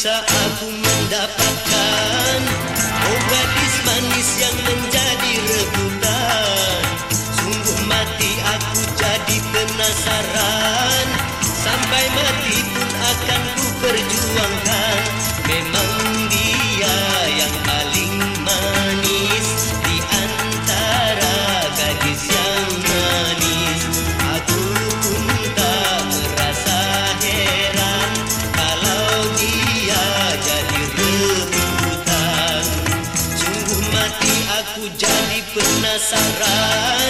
bisa aku mendapatkan gadis manis yang menjadi aku jadi penasaran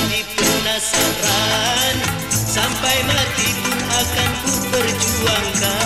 rohani penasaran. Sampai mati pun akan ku perjuangkan.